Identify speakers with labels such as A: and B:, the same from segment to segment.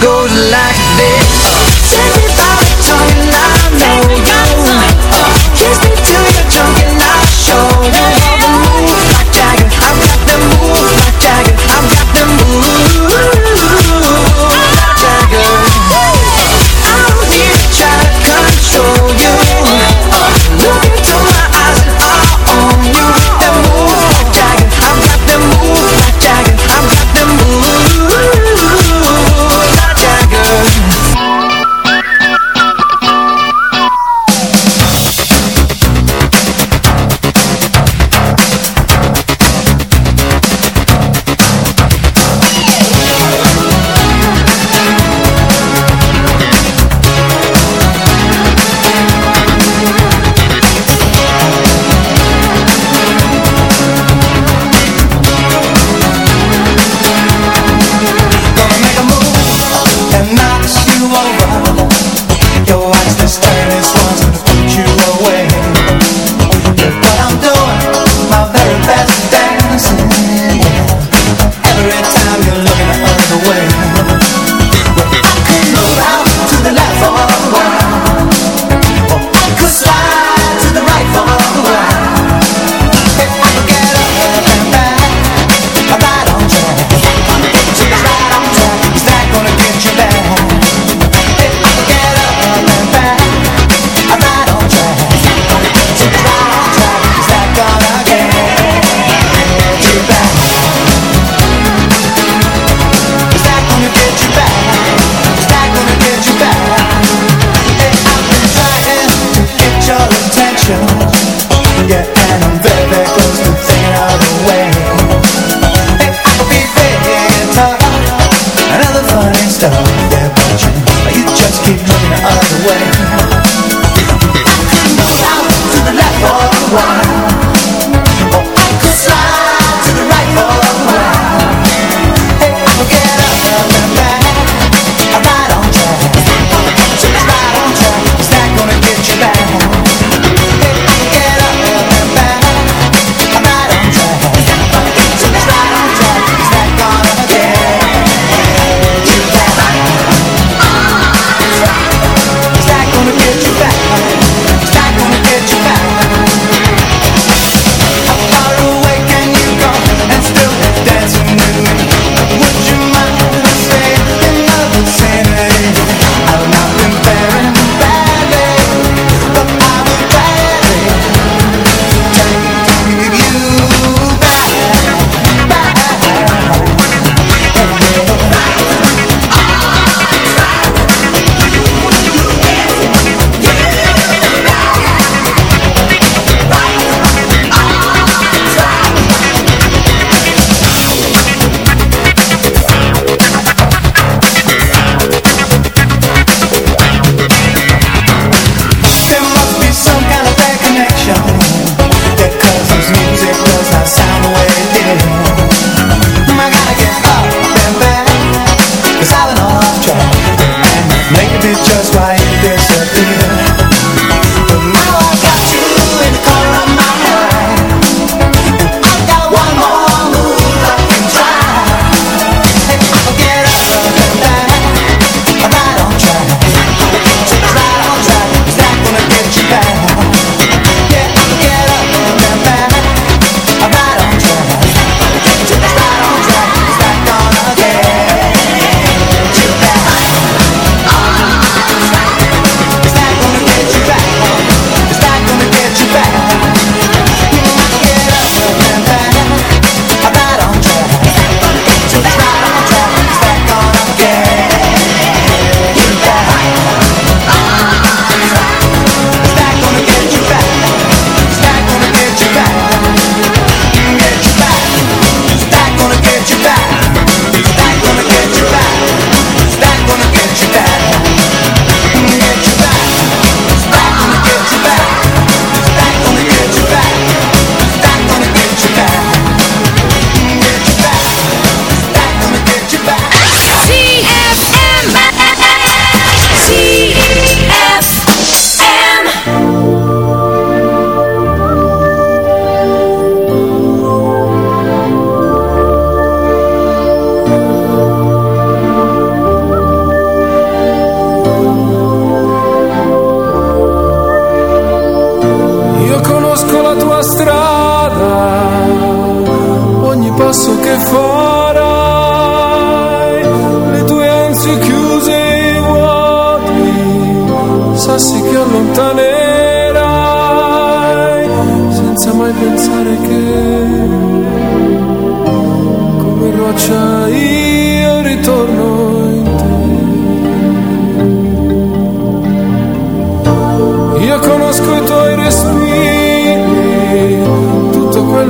A: goes like this.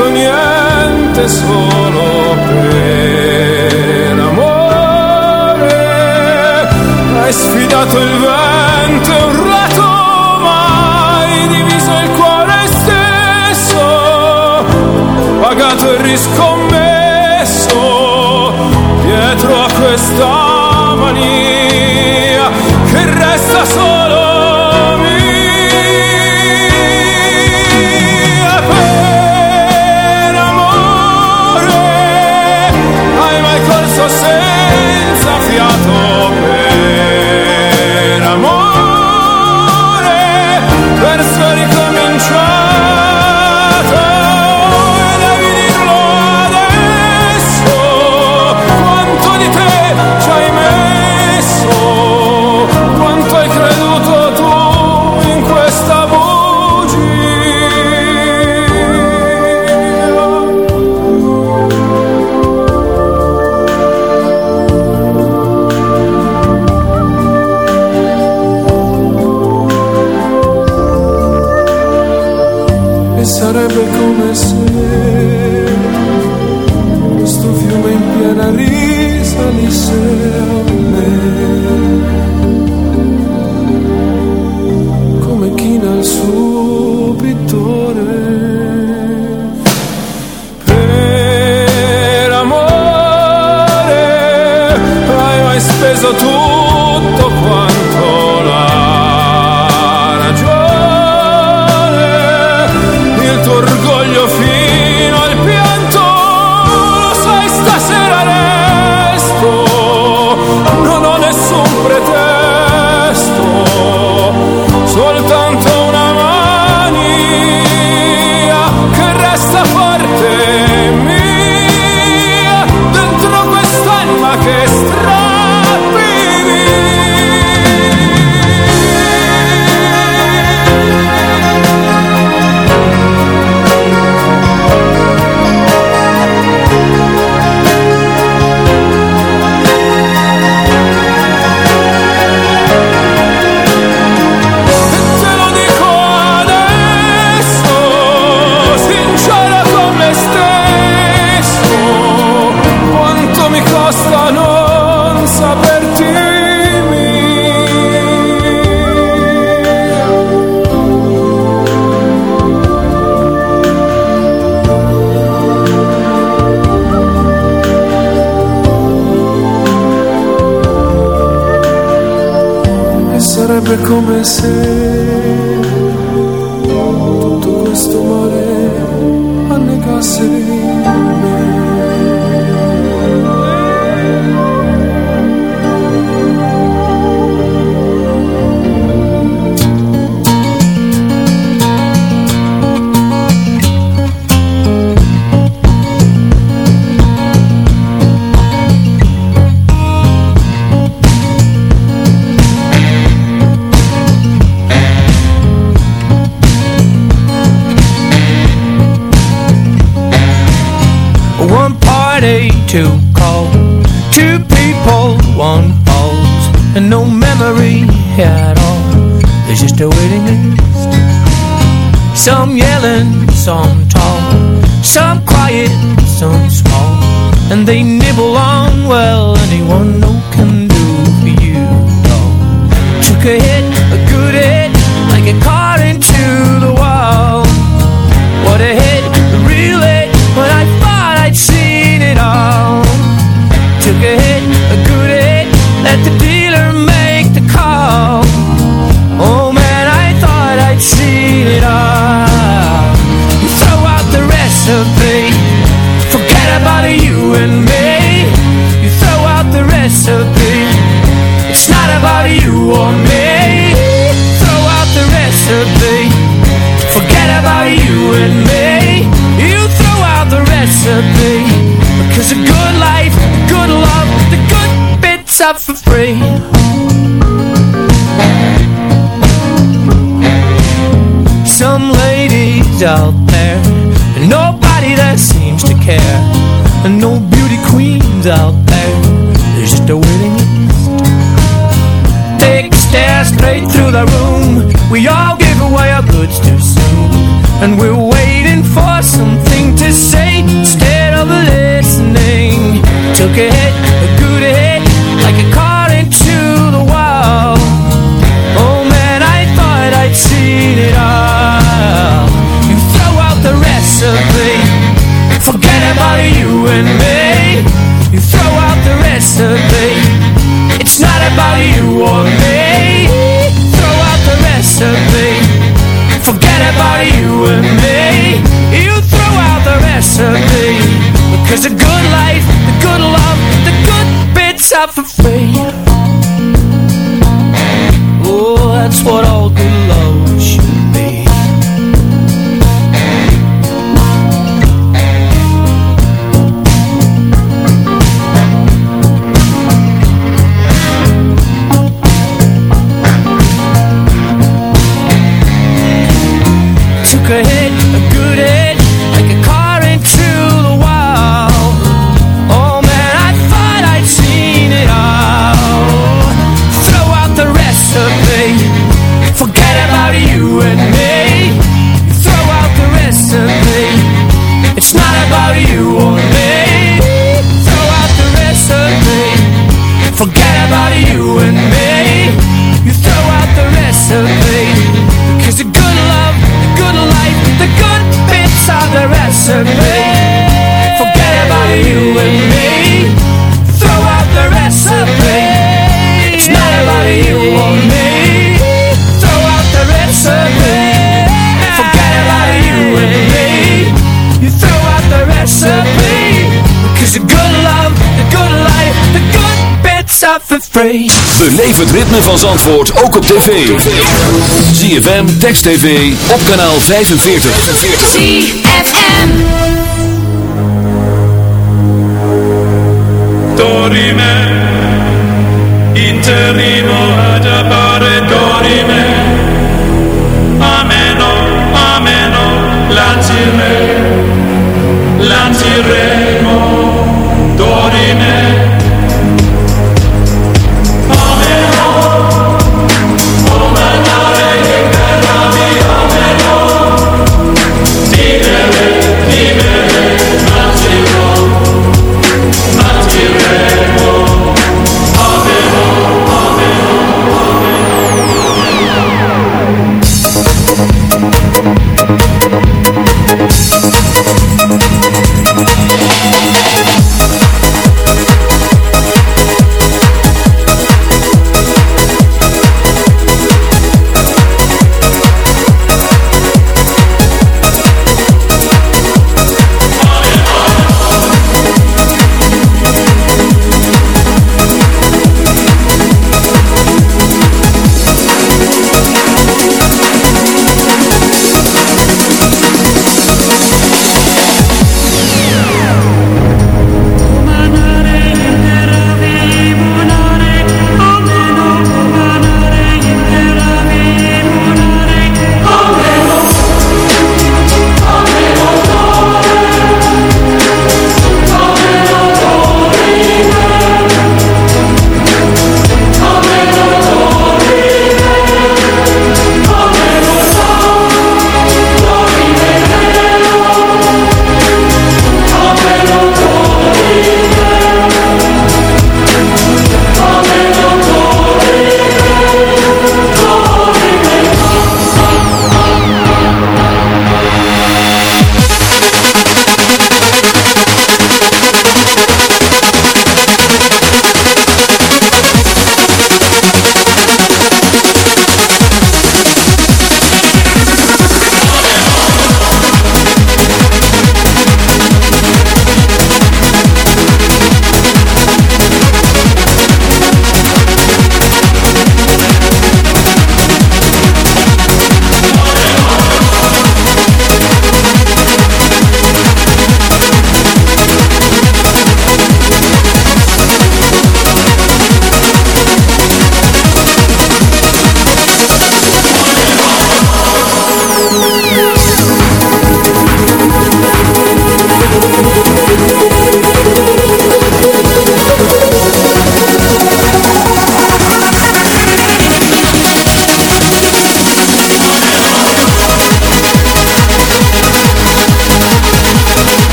A: fatto niente solo per amore. Hai sfidato il vento e un rato, mai diviso il cuore stesso, pagato e riscommesso dietro a questa mania che resta solo. te questo fiume in piena risalisse a me come china il suo pittore. Per amore hai mai speso tu
B: comecei nothing to say. spray.
C: Beleef het ritme van Zandvoort ook op tv. ZFM, Text TV, op kanaal 45.
D: ZFM.
A: Dorime, interimo ad Amen dorime. Ameno, ameno, lancire, lanciremo, dorime.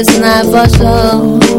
E: It's not for sure.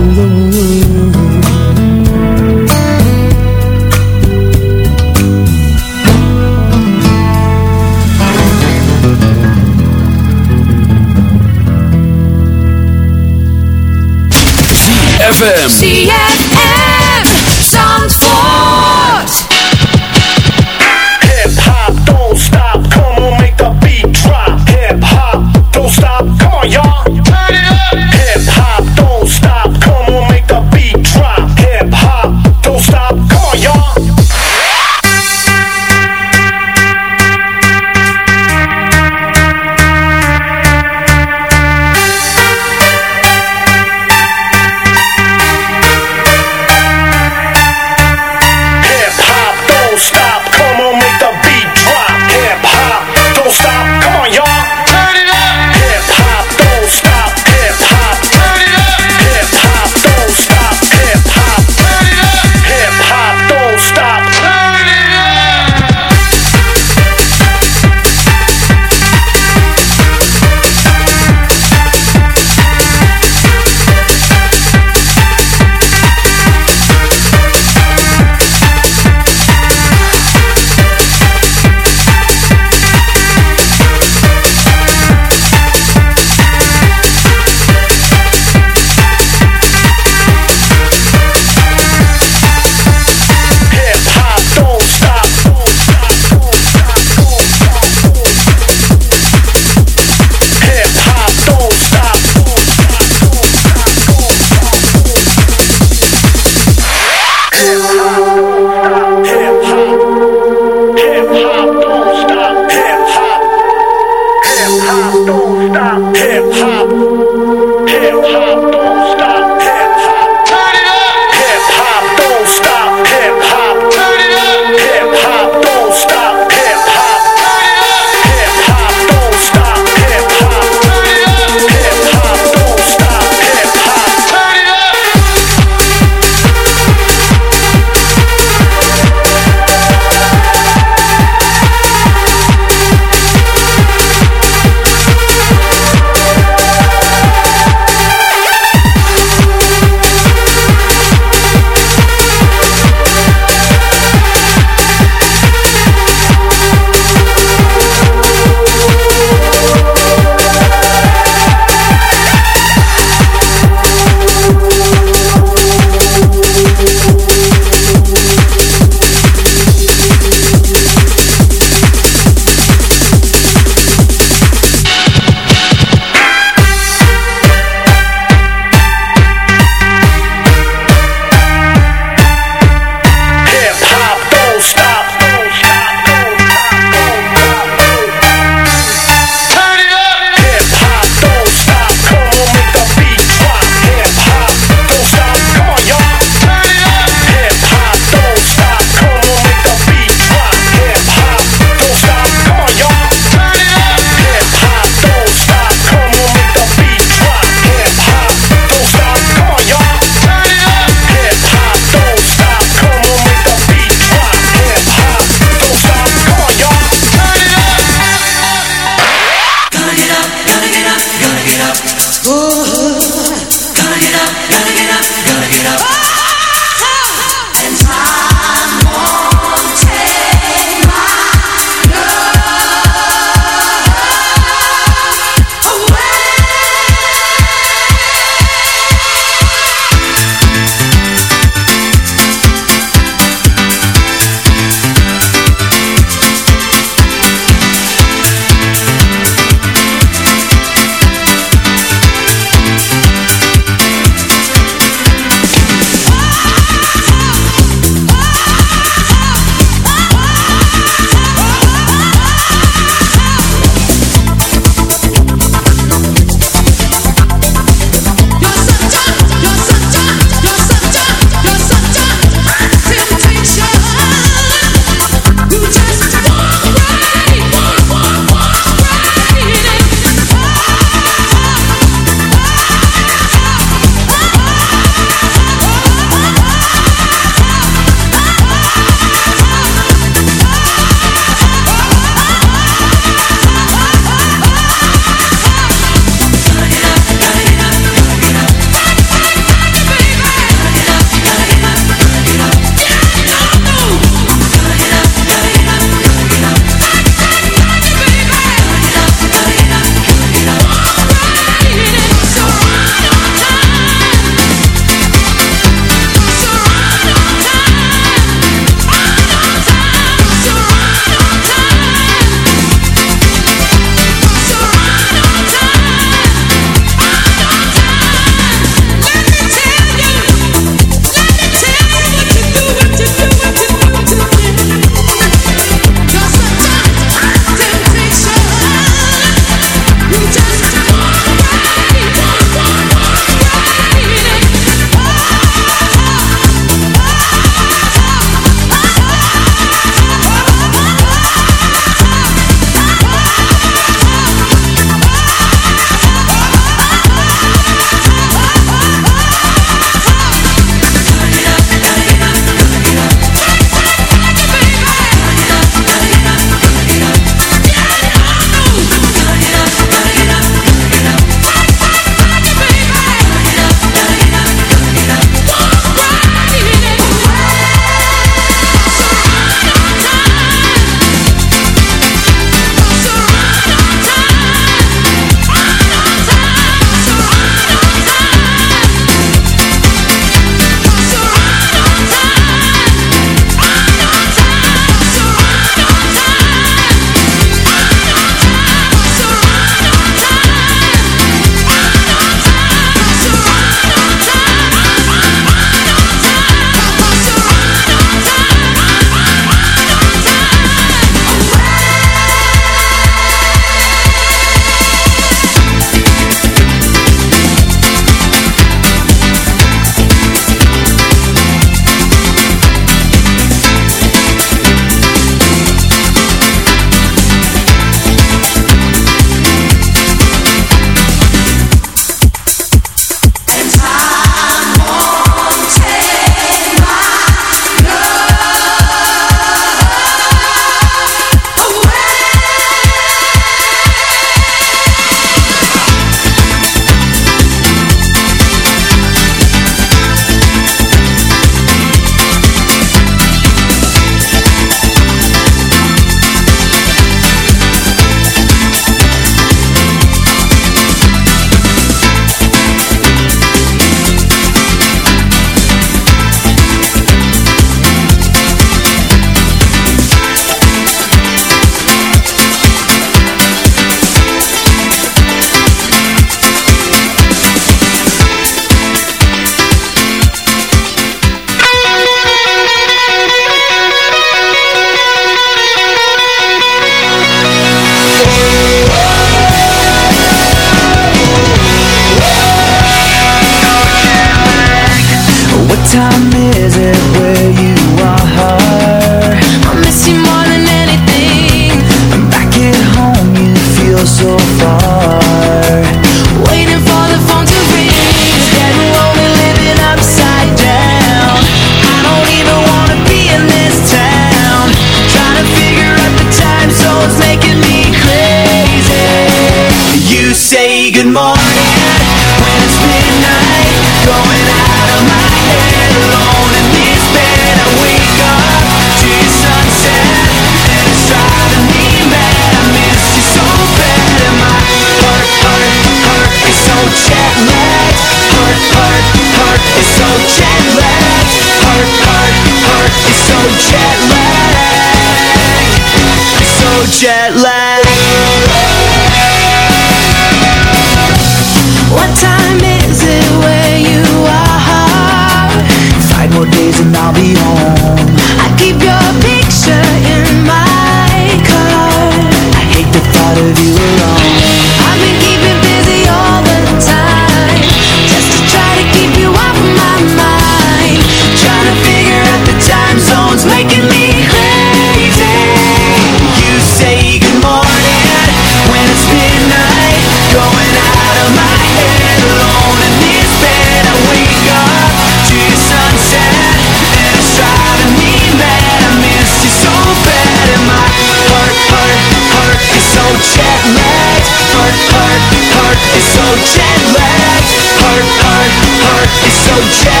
C: Check.